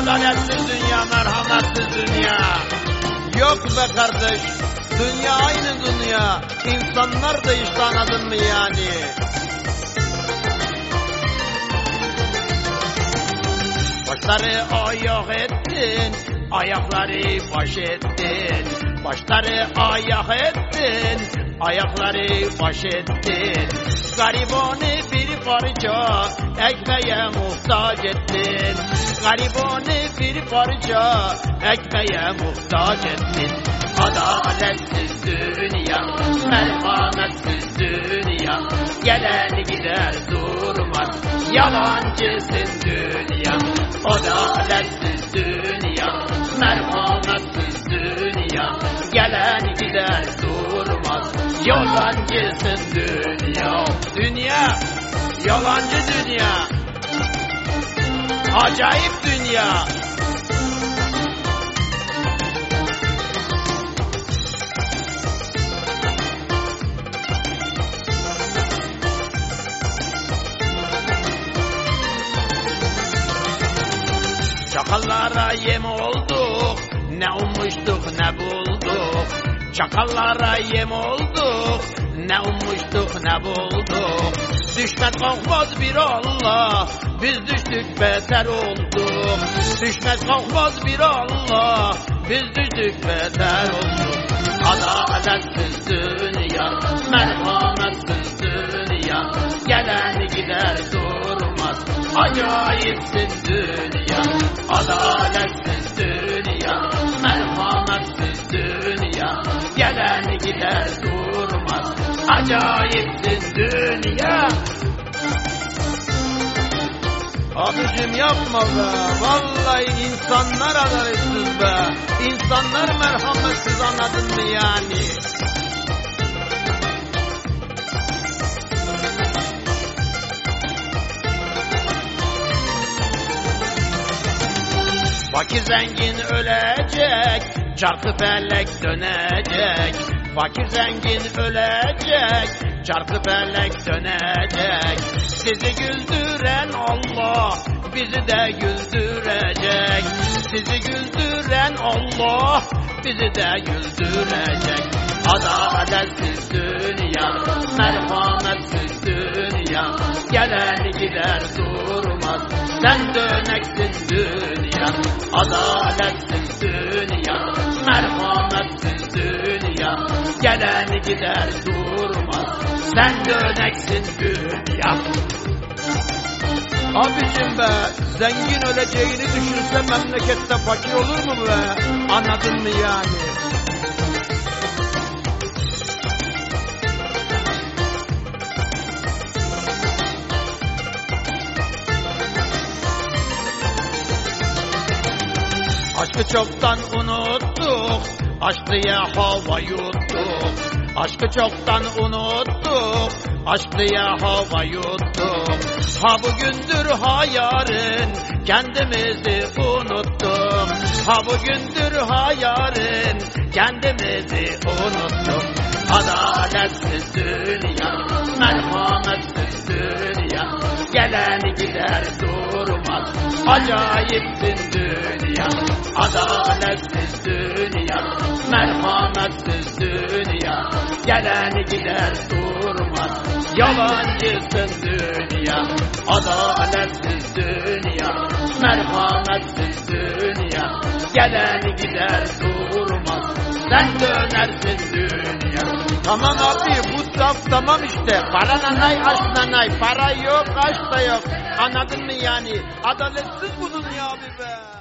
Adaletsiz dünya, merhametsiz dünya. Yok be kardeş, dünya aynı dünya. İnsanlar değişti anladın mı yani? Başları ayak ettin, ayakları baş ettin. Başları ayak ettin, ayakları baş ettin. Garibanı bir parça ekmeğe muhtaç ettin. Garibanı bir parça ekmeğe muhtaç ettin. Adaletsiz dünya, merhametsiz dünya. Gelen gider durmaz, yalancısın dünya. Adaletsiz dünya, yalancısın dünya. Dünya, yalancı dünya. Acayip dünya. Çakallara yem olduk, ne ummuştuk ne bulduk. Çakallara yem olduk, ne ummuştuk ne bulduk. Düşmet kalkmaz bir Allah, biz düştük beter olduk. Düşmet kalkmaz bir Allah, biz düştük beter olduk. Adaletsiz dünya, merhametsiz dünya, gelen gider durmaz. Acayipsin dünya, adaletsiz gelen gider durmaz. Acayipsin dünya. Abicim yapma be. Vallahi insanlar adaletsiz be. İnsanlar merhametsiz anladın mı yani? Fakir zengin ölecek, çarkı felek dönecek. Fakir zengin ölecek, çarkı felek dönecek. Sizi güldüren Allah, bizi de güldürecek. Sizi güldüren Allah, bizi de güldürecek. Adaletsiz dünya, merhametsiz dünya, gelen gider durmaz. Sen döneksin dünya, adaletsiz dünya, gelen gider durmaz. Sen döneksin dünya. Abicim be, zengin öleceğini düşünse memlekette fakir olur mu be? Anladın mı yani? Aşkı çoktan unuttuk, aşkıya hava yuttuk. Aşkı çoktan unuttuk, aşkıya hava yuttuk. Ha bugündür ha yarın, kendimizi unuttuk. Ha bugündür ha yarın, kendimizi unuttuk. Adaletsiz dünya, merhametsiz dünya, gelen gider durmaz. Acayipsin dünya, adaletsiz dünya, merhametsiz dünya, gelen gider durmaz. Yalancısın dünya, adaletsiz dünya, merhametsiz dünya, gelen gider durmaz. Sen dönersin dünya. Tamam abi bu laf tamam işte. Para nanay, aşk nanay. Para yok, aşk da yok. Anladın mı yani? Adaletsiz bu dünya abi be.